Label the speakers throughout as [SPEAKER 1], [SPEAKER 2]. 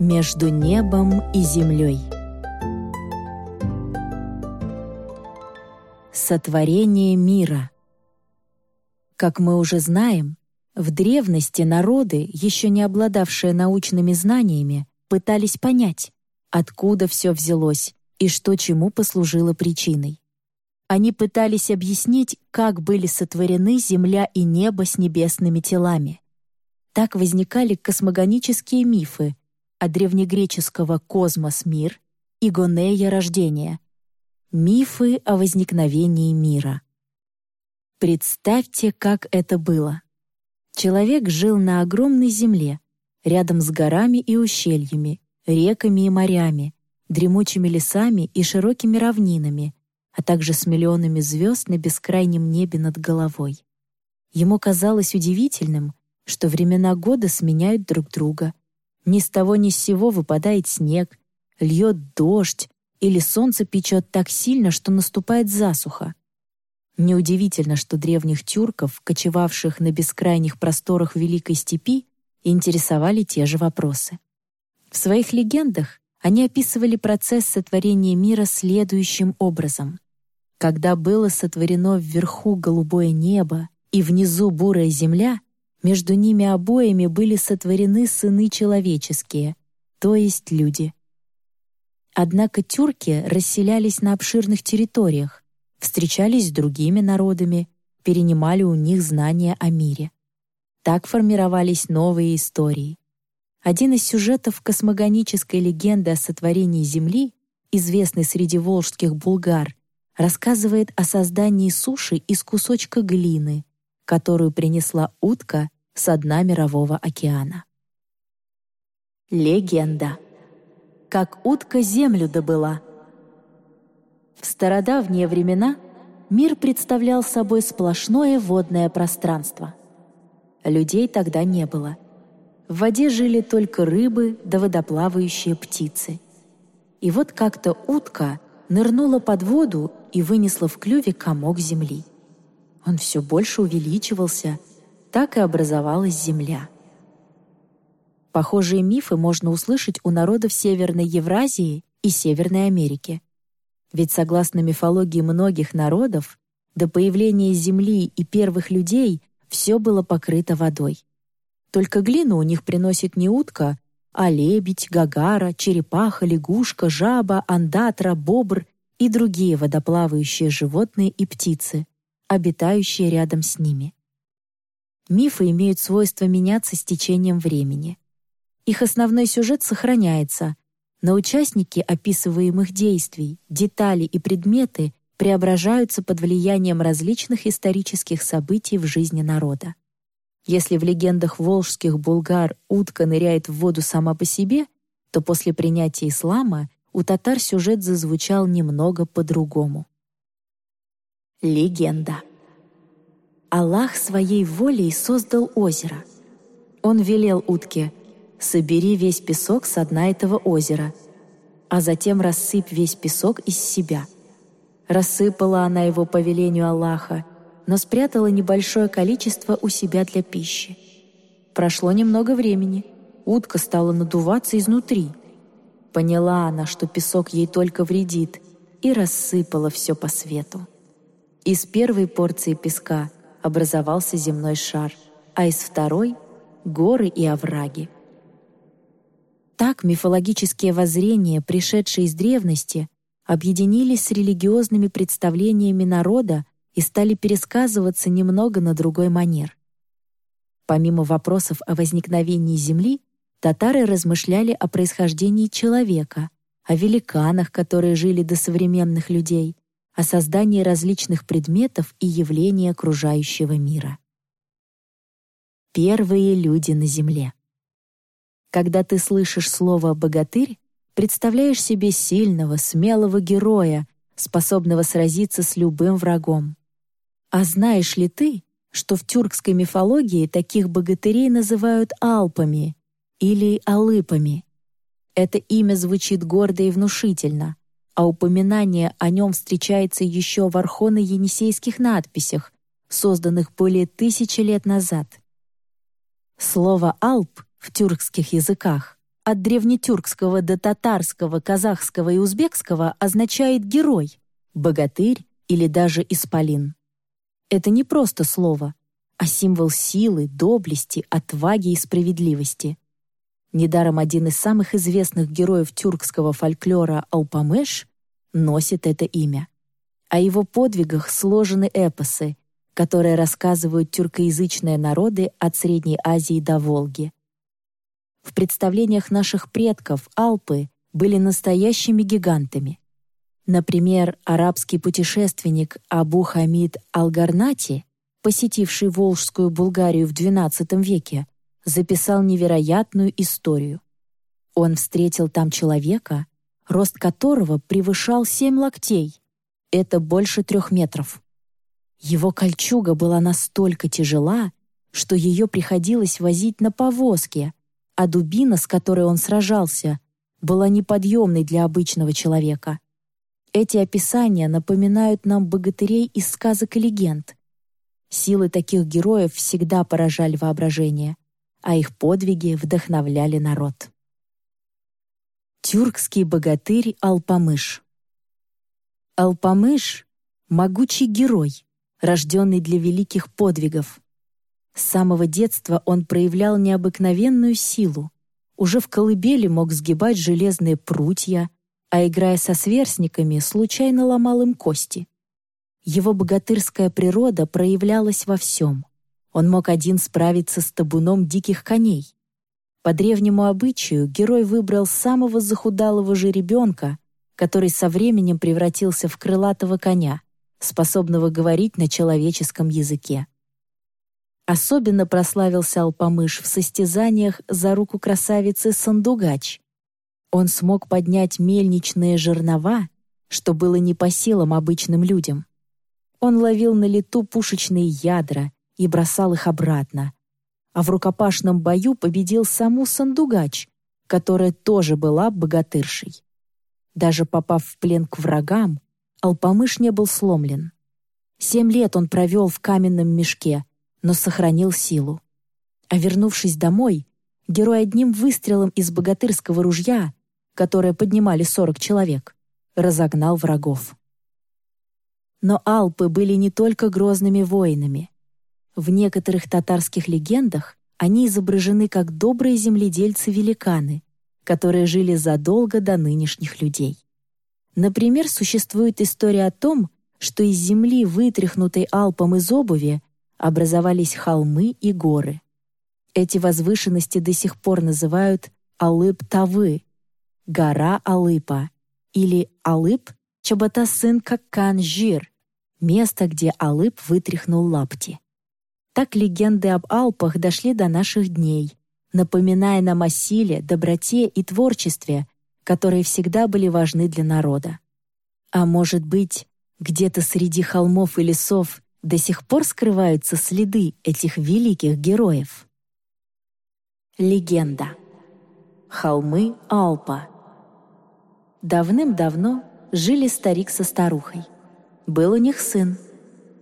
[SPEAKER 1] Между небом и землей Сотворение мира Как мы уже знаем, в древности народы, еще не обладавшие научными знаниями, пытались понять, откуда все взялось и что чему послужило причиной. Они пытались объяснить, как были сотворены земля и небо с небесными телами. Так возникали космогонические мифы от древнегреческого «космос» — мир и «гонея» — рождение. Мифы о возникновении мира. Представьте, как это было. Человек жил на огромной земле, рядом с горами и ущельями, реками и морями, дремучими лесами и широкими равнинами, а также с миллионами звезд на бескрайнем небе над головой. Ему казалось удивительным, что времена года сменяют друг друга. Ни с того ни с сего выпадает снег, льет дождь, или солнце печет так сильно, что наступает засуха. Неудивительно, что древних тюрков, кочевавших на бескрайних просторах Великой Степи, интересовали те же вопросы. В своих легендах они описывали процесс сотворения мира следующим образом. Когда было сотворено вверху голубое небо и внизу бурая земля, между ними обоими были сотворены сыны человеческие, то есть люди. Однако тюрки расселялись на обширных территориях, встречались с другими народами, перенимали у них знания о мире. Так формировались новые истории. Один из сюжетов космогонической легенды о сотворении Земли, известный среди волжских булгар, рассказывает о создании суши из кусочка глины, которую принесла утка со дна Мирового океана. Легенда. Как утка землю добыла. В стародавние времена мир представлял собой сплошное водное пространство. Людей тогда не было. В воде жили только рыбы да водоплавающие птицы. И вот как-то утка нырнула под воду и вынесла в клюве комок земли. Он все больше увеличивался, так и образовалась земля. Похожие мифы можно услышать у народов Северной Евразии и Северной Америки. Ведь согласно мифологии многих народов, до появления Земли и первых людей все было покрыто водой. Только глину у них приносит не утка, а лебедь, гагара, черепаха, лягушка, жаба, андатра, бобр и другие водоплавающие животные и птицы, обитающие рядом с ними. Мифы имеют свойство меняться с течением времени. Их основной сюжет сохраняется, но участники описываемых действий, детали и предметы преображаются под влиянием различных исторических событий в жизни народа. Если в легендах волжских булгар утка ныряет в воду сама по себе, то после принятия ислама у татар сюжет зазвучал немного по-другому. Легенда. Аллах своей волей создал озеро. Он велел утке «Собери весь песок с дна этого озера, а затем рассыпь весь песок из себя». Рассыпала она его по велению Аллаха, но спрятала небольшое количество у себя для пищи. Прошло немного времени. Утка стала надуваться изнутри — Поняла она, что песок ей только вредит, и рассыпала все по свету. Из первой порции песка образовался земной шар, а из второй — горы и овраги. Так мифологические воззрения, пришедшие из древности, объединились с религиозными представлениями народа и стали пересказываться немного на другой манер. Помимо вопросов о возникновении Земли, татары размышляли о происхождении человека, о великанах, которые жили до современных людей, о создании различных предметов и явлений окружающего мира. Первые люди на земле. Когда ты слышишь слово «богатырь», представляешь себе сильного, смелого героя, способного сразиться с любым врагом. А знаешь ли ты, что в тюркской мифологии таких богатырей называют алпами или алыпами. Это имя звучит гордо и внушительно, а упоминание о нем встречается еще в архоно-енисейских надписях, созданных более тысячи лет назад. Слово «алп» в тюркских языках от древнетюркского до татарского, казахского и узбекского означает «герой», «богатырь» или даже «исполин». Это не просто слово, а символ силы, доблести, отваги и справедливости. Недаром один из самых известных героев тюркского фольклора Алпамеш носит это имя. О его подвигах сложены эпосы, которые рассказывают тюркоязычные народы от Средней Азии до Волги. В представлениях наших предков Алпы были настоящими гигантами. Например, арабский путешественник Абу Хамид Алгарнати, посетивший Волжскую Булгарию в XII веке, записал невероятную историю. Он встретил там человека, рост которого превышал семь локтей. Это больше трех метров. Его кольчуга была настолько тяжела, что ее приходилось возить на повозке, а дубина, с которой он сражался, была неподъемной для обычного человека. Эти описания напоминают нам богатырей из сказок и легенд. Силы таких героев всегда поражали воображение — а их подвиги вдохновляли народ. Тюркский богатырь Алпамыш Алпамыш — могучий герой, рожденный для великих подвигов. С самого детства он проявлял необыкновенную силу. Уже в колыбели мог сгибать железные прутья, а играя со сверстниками, случайно ломал им кости. Его богатырская природа проявлялась во всем. Он мог один справиться с табуном диких коней. По древнему обычаю герой выбрал самого захудалого же ребенка, который со временем превратился в крылатого коня, способного говорить на человеческом языке. Особенно прославился Алпамыш в состязаниях за руку красавицы Сандугач. Он смог поднять мельничные жернова, что было не по силам обычным людям. Он ловил на лету пушечные ядра — и бросал их обратно. А в рукопашном бою победил саму Сандугач, которая тоже была богатыршей. Даже попав в плен к врагам, Алпамыш не был сломлен. Семь лет он провел в каменном мешке, но сохранил силу. А вернувшись домой, герой одним выстрелом из богатырского ружья, которое поднимали сорок человек, разогнал врагов. Но Алпы были не только грозными воинами. В некоторых татарских легендах они изображены как добрые земледельцы-великаны, которые жили задолго до нынешних людей. Например, существует история о том, что из земли, вытряхнутой Алпом из обуви, образовались холмы и горы. Эти возвышенности до сих пор называют Алып-Тавы, гора Алыпа, или Алып Чабата-сын Каккан-Жир, место, где Алып вытряхнул лапти. Так легенды об Алпах дошли до наших дней, напоминая нам о силе, доброте и творчестве, которые всегда были важны для народа. А может быть, где-то среди холмов и лесов до сих пор скрываются следы этих великих героев? Легенда. Холмы Алпа. Давным-давно жили старик со старухой. Был у них сын.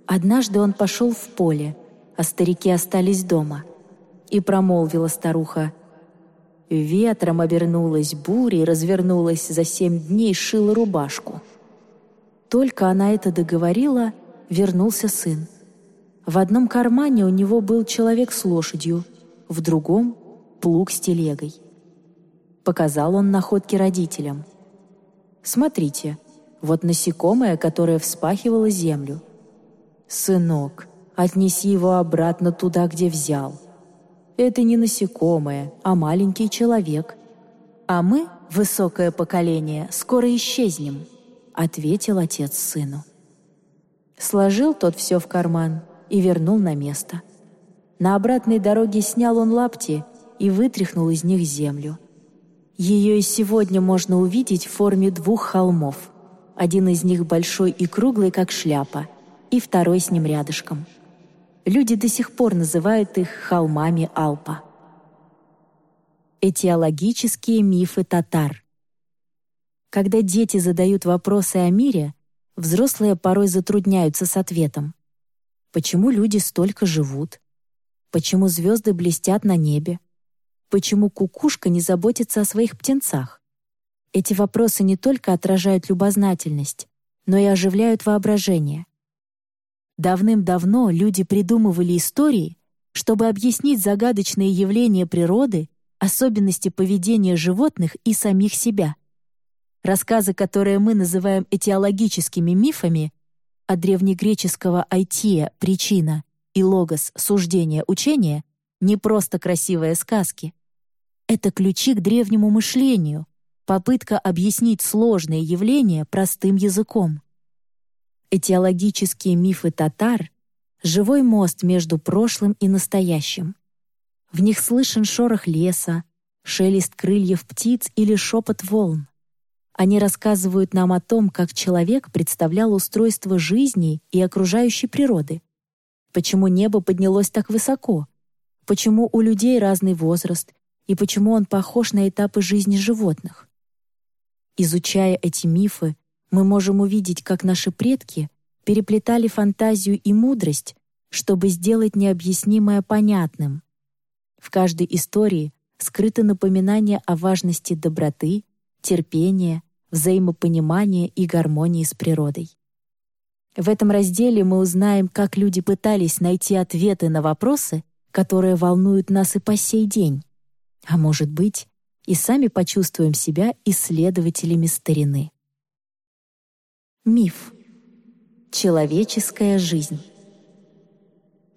[SPEAKER 1] Однажды он пошел в поле — а старики остались дома. И промолвила старуха. Ветром обернулась буря и развернулась за семь дней шила рубашку. Только она это договорила, вернулся сын. В одном кармане у него был человек с лошадью, в другом — плуг с телегой. Показал он находки родителям. «Смотрите, вот насекомое, которое вспахивало землю. Сынок, отнеси его обратно туда, где взял. Это не насекомое, а маленький человек. А мы, высокое поколение, скоро исчезнем», — ответил отец сыну. Сложил тот все в карман и вернул на место. На обратной дороге снял он лапти и вытряхнул из них землю. Ее и сегодня можно увидеть в форме двух холмов. Один из них большой и круглый, как шляпа, и второй с ним рядышком — люди до сих пор называют их холмами Алпа. Этиологические мифы татар. Когда дети задают вопросы о мире, взрослые порой затрудняются с ответом. Почему люди столько живут? Почему звезды блестят на небе? Почему кукушка не заботится о своих птенцах? Эти вопросы не только отражают любознательность, но и оживляют воображение. Давным-давно люди придумывали истории, чтобы объяснить загадочные явления природы, особенности поведения животных и самих себя. Рассказы, которые мы называем этиологическими мифами, от древнегреческого «айтия» — причина и «логос» — суждение, учение, не просто красивые сказки. Это ключи к древнему мышлению, попытка объяснить сложные явления простым языком. Этиологические мифы татар — живой мост между прошлым и настоящим. В них слышен шорох леса, шелест крыльев птиц или шепот волн. Они рассказывают нам о том, как человек представлял устройство жизни и окружающей природы. Почему небо поднялось так высоко? Почему у людей разный возраст? И почему он похож на этапы жизни животных? Изучая эти мифы, мы можем увидеть, как наши предки переплетали фантазию и мудрость, чтобы сделать необъяснимое понятным. В каждой истории скрыто напоминание о важности доброты, терпения, взаимопонимания и гармонии с природой. В этом разделе мы узнаем, как люди пытались найти ответы на вопросы, которые волнуют нас и по сей день. А может быть, и сами почувствуем себя исследователями старины. Миф. Человеческая жизнь.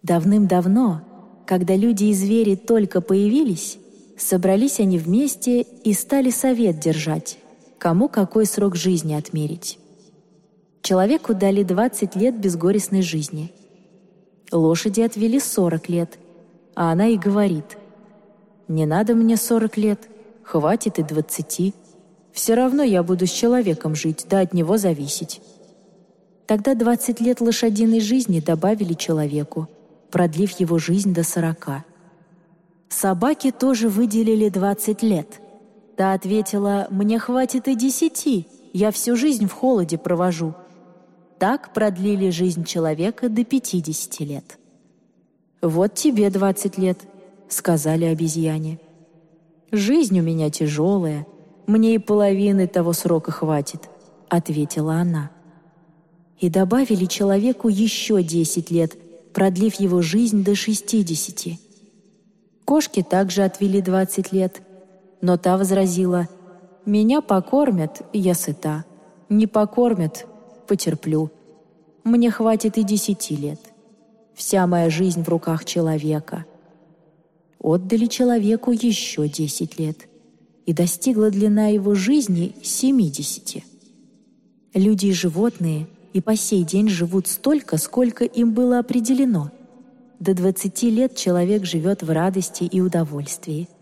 [SPEAKER 1] Давным-давно, когда люди и звери только появились, собрались они вместе и стали совет держать, кому какой срок жизни отмерить. Человеку дали 20 лет безгорестной жизни. Лошади отвели 40 лет, а она и говорит, «Не надо мне 40 лет, хватит и 20. Все равно я буду с человеком жить, да от него зависеть». Тогда 20 лет лошадиной жизни добавили человеку, продлив его жизнь до 40. Собаке тоже выделили 20 лет — Та ответила, «Мне хватит и десяти, я всю жизнь в холоде провожу». Так продлили жизнь человека до пятидесяти лет. «Вот тебе двадцать лет», — сказали обезьяне. «Жизнь у меня тяжелая, мне и половины того срока хватит», — ответила она. И добавили человеку еще десять лет, продлив его жизнь до шестидесяти. Кошки также отвели двадцать лет — но та возразила, «Меня покормят, я сыта. Не покормят, потерплю. Мне хватит и десяти лет. Вся моя жизнь в руках человека». Отдали человеку еще десять лет, и достигла длина его жизни семидесяти. Люди и животные и по сей день живут столько, сколько им было определено. До двадцати лет человек живет в радости и удовольствии –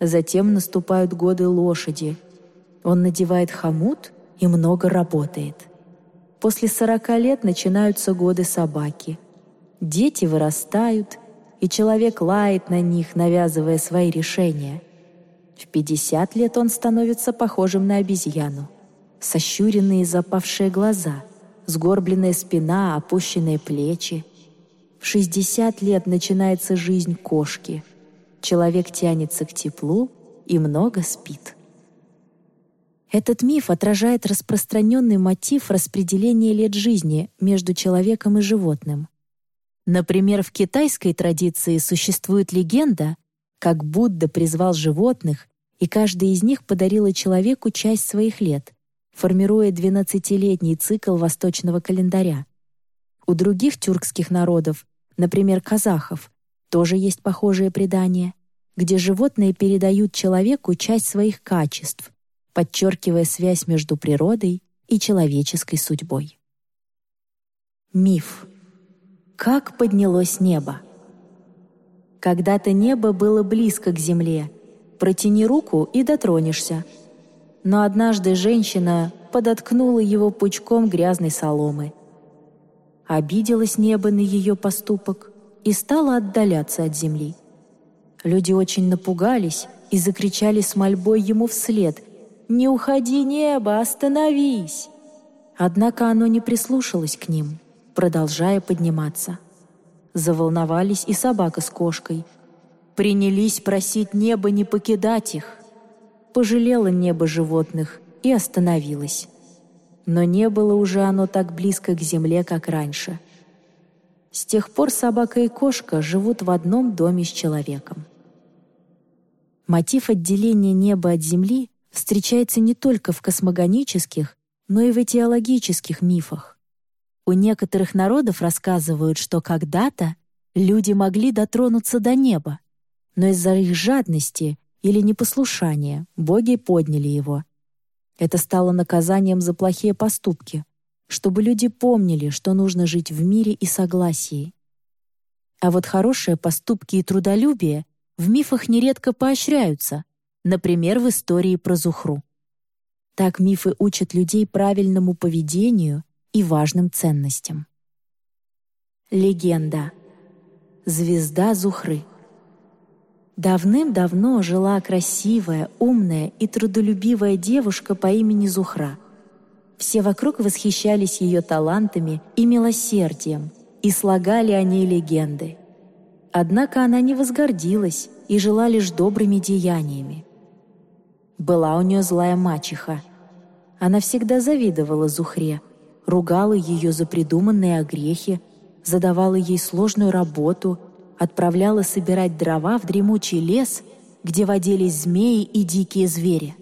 [SPEAKER 1] Затем наступают годы лошади. Он надевает хомут и много работает. После сорока лет начинаются годы собаки. Дети вырастают, и человек лает на них, навязывая свои решения. В пятьдесят лет он становится похожим на обезьяну. Сощуренные запавшие глаза, сгорбленная спина, опущенные плечи. В шестьдесят лет начинается жизнь кошки — человек тянется к теплу и много спит. Этот миф отражает распространенный мотив распределения лет жизни между человеком и животным. Например, в китайской традиции существует легенда, как Будда призвал животных, и каждый из них подарила человеку часть своих лет, формируя 12-летний цикл восточного календаря. У других тюркских народов, например, казахов, тоже есть похожее предание, где животные передают человеку часть своих качеств, подчеркивая связь между природой и человеческой судьбой. Миф. Как поднялось небо? Когда-то небо было близко к земле. Протяни руку и дотронешься. Но однажды женщина подоткнула его пучком грязной соломы. Обиделось небо на ее поступок и стало отдаляться от земли. Люди очень напугались и закричали с мольбой ему вслед «Не уходи, небо, остановись!» Однако оно не прислушалось к ним, продолжая подниматься. Заволновались и собака с кошкой. принялись просить небо не покидать их. Пожалело небо животных и остановилось. Но не было уже оно так близко к земле, как раньше. С тех пор собака и кошка живут в одном доме с человеком. Мотив отделения неба от земли встречается не только в космогонических, но и в этиологических мифах. У некоторых народов рассказывают, что когда-то люди могли дотронуться до неба, но из-за их жадности или непослушания боги подняли его. Это стало наказанием за плохие поступки, чтобы люди помнили, что нужно жить в мире и согласии. А вот хорошие поступки и трудолюбие в мифах нередко поощряются, например, в истории про Зухру. Так мифы учат людей правильному поведению и важным ценностям. Легенда. Звезда Зухры. Давным-давно жила красивая, умная и трудолюбивая девушка по имени Зухра. Все вокруг восхищались ее талантами и милосердием и слагали о ней легенды. Однако она не возгордилась и жила лишь добрыми деяниями. Была у нее злая мачеха. Она всегда завидовала Зухре, ругала ее за придуманные огрехи, задавала ей сложную работу, отправляла собирать дрова в дремучий лес, где водились змеи и дикие звери.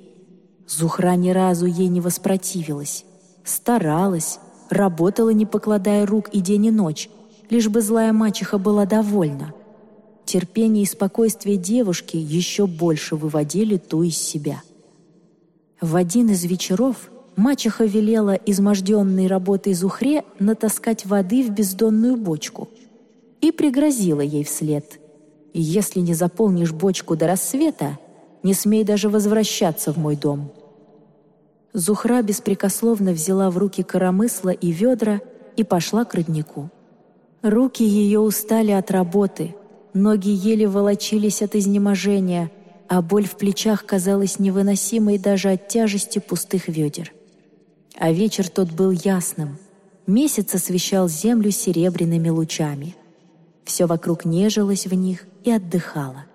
[SPEAKER 1] Зухра ни разу ей не воспротивилась, старалась, работала, не покладая рук и день и ночь, лишь бы злая мачеха была довольна. Терпение и спокойствие девушки еще больше выводили ту из себя. В один из вечеров мачеха велела изможденной работой Зухре натаскать воды в бездонную бочку и пригрозила ей вслед. «Если не заполнишь бочку до рассвета, не смей даже возвращаться в мой дом». Зухра беспрекословно взяла в руки коромысла и ведра и пошла к роднику. Руки ее устали от работы, ноги еле волочились от изнеможения, а боль в плечах казалась невыносимой даже от тяжести пустых ведер. А вечер тот был ясным. Месяц освещал землю серебряными лучами. Все вокруг нежилось в них и отдыхало.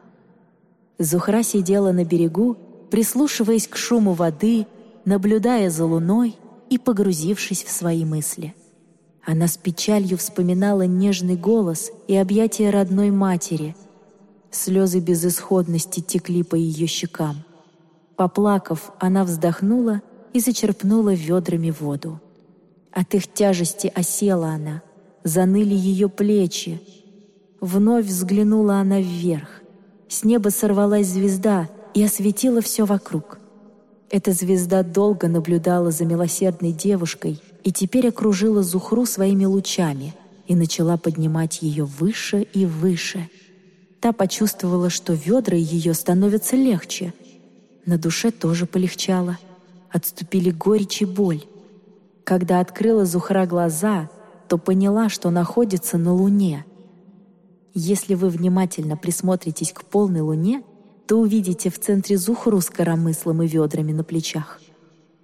[SPEAKER 1] Зухра сидела на берегу, прислушиваясь к шуму воды, наблюдая за луной и погрузившись в свои мысли. Она с печалью вспоминала нежный голос и объятия родной матери. Слезы безысходности текли по ее щекам. Поплакав, она вздохнула и зачерпнула ведрами воду. От их тяжести осела она, заныли ее плечи. Вновь взглянула она вверх. С неба сорвалась звезда и осветила все вокруг. Эта звезда долго наблюдала за милосердной девушкой и теперь окружила Зухру своими лучами и начала поднимать ее выше и выше. Та почувствовала, что ведра ее становятся легче. На душе тоже полегчало — отступили горечь и боль. Когда открыла Зухра глаза, то поняла, что находится на Луне. Если вы внимательно присмотритесь к полной Луне, то увидите в центре Зухру с коромыслом и ведрами на плечах.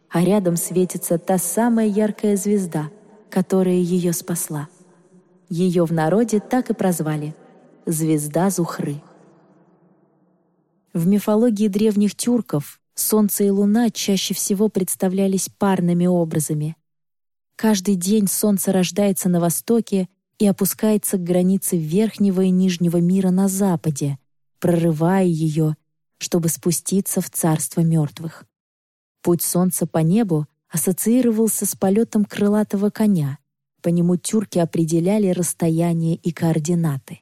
[SPEAKER 1] А рядом светится та самая яркая звезда, которая ее спасла. Ее в народе так и прозвали — «Звезда Зухры». В мифологии древних тюрков Солнце и Луна чаще всего представлялись парными образами. Каждый день Солнце рождается на востоке и опускается к границе верхнего и нижнего мира на западе, прорывая ее, чтобы спуститься в царство мертвых. Путь Солнца по небу ассоциировался с полетом крылатого коня, по нему тюрки определяли расстояние и координаты.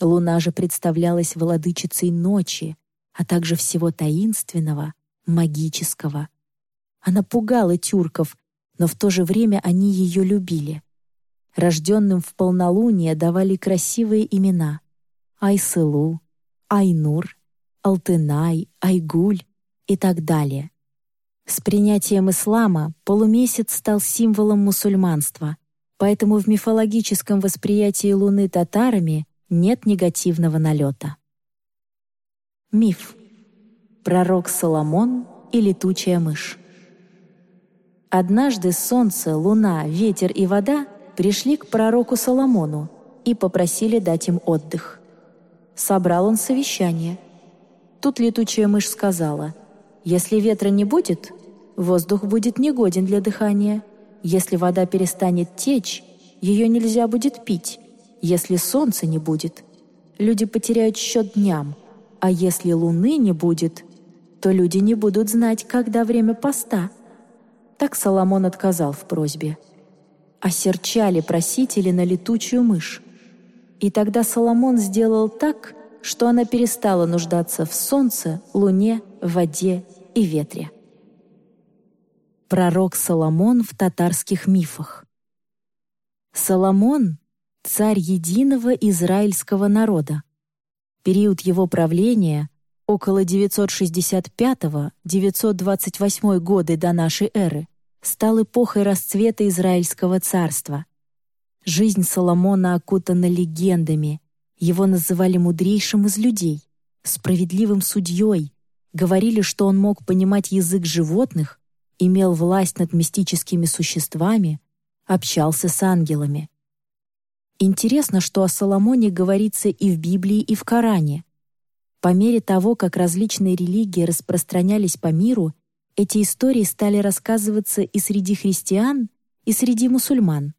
[SPEAKER 1] Луна же представлялась владычицей ночи, а также всего таинственного, магического. Она пугала тюрков, но в то же время они ее любили. Рожденным в полнолуние давали красивые имена — Айсылу, Айнур, Алтынай, Айгуль и так далее. С принятием ислама полумесяц стал символом мусульманства, поэтому в мифологическом восприятии Луны татарами нет негативного налета. Миф. Пророк Соломон и летучая мышь. Однажды солнце, луна, ветер и вода пришли к пророку Соломону и попросили дать им отдых. Собрал он совещание. Тут летучая мышь сказала, «Если ветра не будет, воздух будет негоден для дыхания. Если вода перестанет течь, ее нельзя будет пить. Если солнца не будет, люди потеряют счет дням. А если луны не будет, то люди не будут знать, когда время поста». Так Соломон отказал в просьбе. Осерчали просители на летучую мышь. И тогда Соломон сделал так, что она перестала нуждаться в солнце, луне, воде и ветре. Пророк Соломон в татарских мифах Соломон — царь единого израильского народа. Период его правления — около 965-928 годы до нашей эры — стал эпохой расцвета Израильского царства. Жизнь Соломона окутана легендами. Его называли мудрейшим из людей, справедливым судьей, говорили, что он мог понимать язык животных, имел власть над мистическими существами, общался с ангелами. Интересно, что о Соломоне говорится и в Библии, и в Коране. По мере того, как различные религии распространялись по миру, эти истории стали рассказываться и среди христиан, и среди мусульман.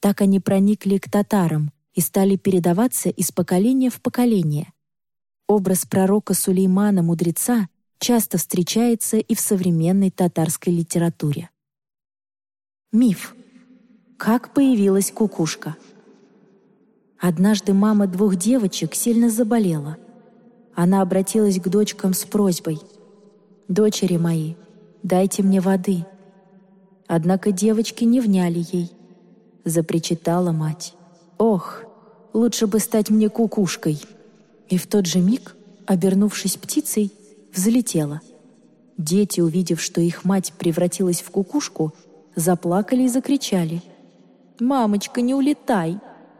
[SPEAKER 1] Так они проникли к татарам и стали передаваться из поколения в поколение. Образ пророка Сулеймана-мудреца часто встречается и в современной татарской литературе. Миф. Как появилась кукушка? Однажды мама двух девочек сильно заболела. Она обратилась к дочкам с просьбой «Дочери мои, дайте мне воды». Однако девочки не вняли ей запричитала мать. «Ох, лучше бы стать мне кукушкой!» И в тот же миг, обернувшись птицей, взлетела. Дети, увидев, что их мать превратилась в кукушку, заплакали и закричали. «Мамочка, не улетай!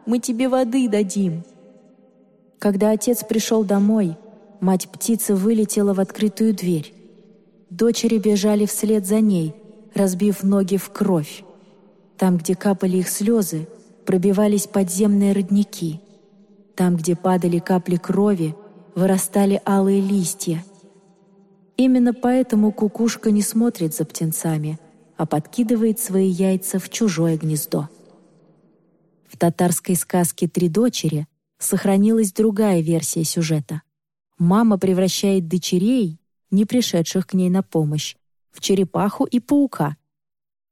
[SPEAKER 1] Мы тебе воды дадим!» Когда отец пришел домой, мать птицы вылетела в открытую дверь. Дочери бежали вслед за ней, разбив ноги в кровь. Там, где капали их слезы, пробивались подземные родники. Там, где падали капли крови, вырастали алые листья. Именно поэтому кукушка не смотрит за птенцами, а подкидывает свои яйца в чужое гнездо. В татарской сказке «Три дочери» сохранилась другая версия сюжета. Мама превращает дочерей, не пришедших к ней на помощь, в черепаху и паука,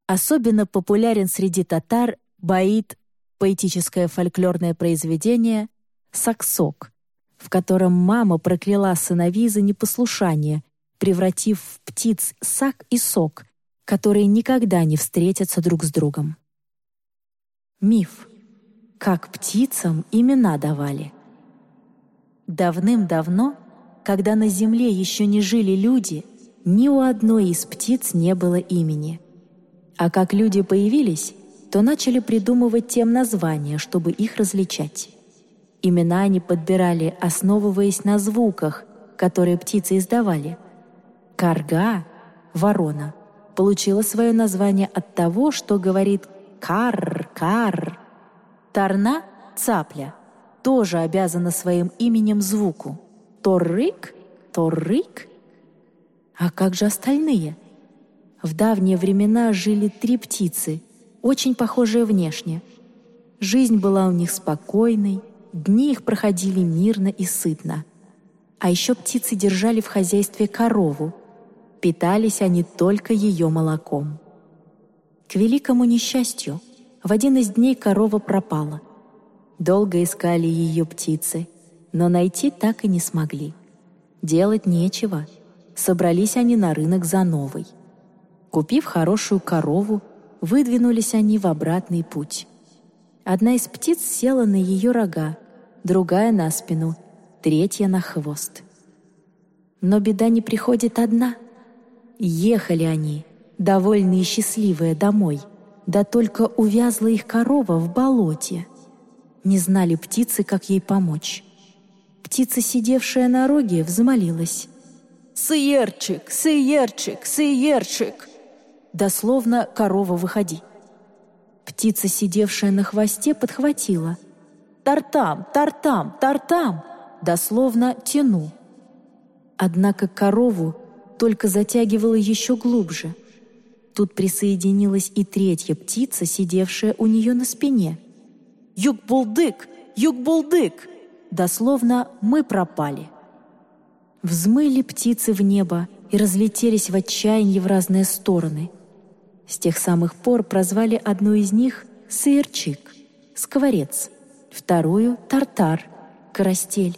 [SPEAKER 1] Особенно популярен среди татар баит, поэтическое фольклорное произведение «Саксок», в котором мама прокляла сыновей за непослушание, превратив в птиц сак и сок, которые никогда не встретятся друг с другом. Миф. Как птицам имена давали. Давным-давно, когда на земле еще не жили люди, ни у одной из птиц не было имени — а как люди появились, то начали придумывать тем названия, чтобы их различать. Имена они подбирали, основываясь на звуках, которые птицы издавали. Карга — ворона — получила свое название от того, что говорит «кар, кар». Тарна — цапля — тоже обязана своим именем звуку. Торрык — торрык. А как же остальные — в давние времена жили три птицы, очень похожие внешне. Жизнь была у них спокойной, дни их проходили мирно и сытно. А еще птицы держали в хозяйстве корову. Питались они только ее молоком. К великому несчастью, в один из дней корова пропала. Долго искали ее птицы, но найти так и не смогли. Делать нечего. Собрались они на рынок за новой. Купив хорошую корову, выдвинулись они в обратный путь. Одна из птиц села на ее рога, другая — на спину, третья — на хвост. Но беда не приходит одна. Ехали они, довольные и счастливые, домой, да только увязла их корова в болоте. Не знали птицы, как ей помочь. Птица, сидевшая на роге, взмолилась. «Сыерчик, сыерчик, сыерчик!» дословно «корова, выходи». Птица, сидевшая на хвосте, подхватила. «Тартам, тартам, тартам! дословно «тяну». Однако корову только затягивало еще глубже. Тут присоединилась и третья птица, сидевшая у нее на спине. «Юг-булдык! Юг-булдык!» Дословно «мы пропали». Взмыли птицы в небо и разлетелись в отчаянии в разные стороны. С тех самых пор прозвали одну из них «сырчик» — «скворец», вторую — «тартар», «карастель»,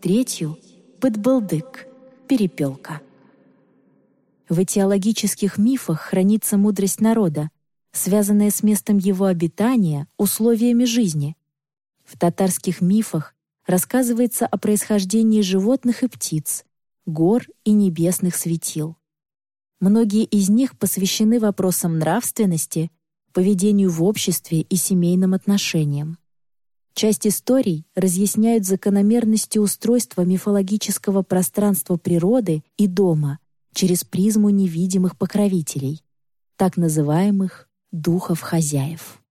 [SPEAKER 1] третью — «подбалдык», «перепелка». В этиологических мифах хранится мудрость народа, связанная с местом его обитания, условиями жизни. В татарских мифах рассказывается о происхождении животных и птиц, гор и небесных светил. Многие из них посвящены вопросам нравственности, поведению в обществе и семейным отношениям. Часть историй разъясняют закономерности устройства мифологического пространства природы и дома через призму невидимых покровителей, так называемых духов хозяев.